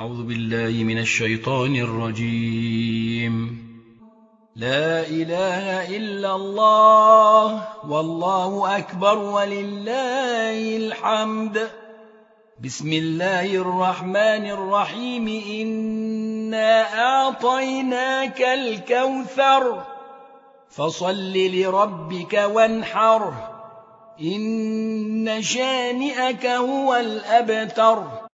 أعوذ بالله من الشيطان الرجيم. لا إله إلا الله والله أكبر ولله الحمد. بسم الله الرحمن الرحيم. إنا أعطيناك الكوثر فصل لربك وانحر. إن شانئك هو الأبتر.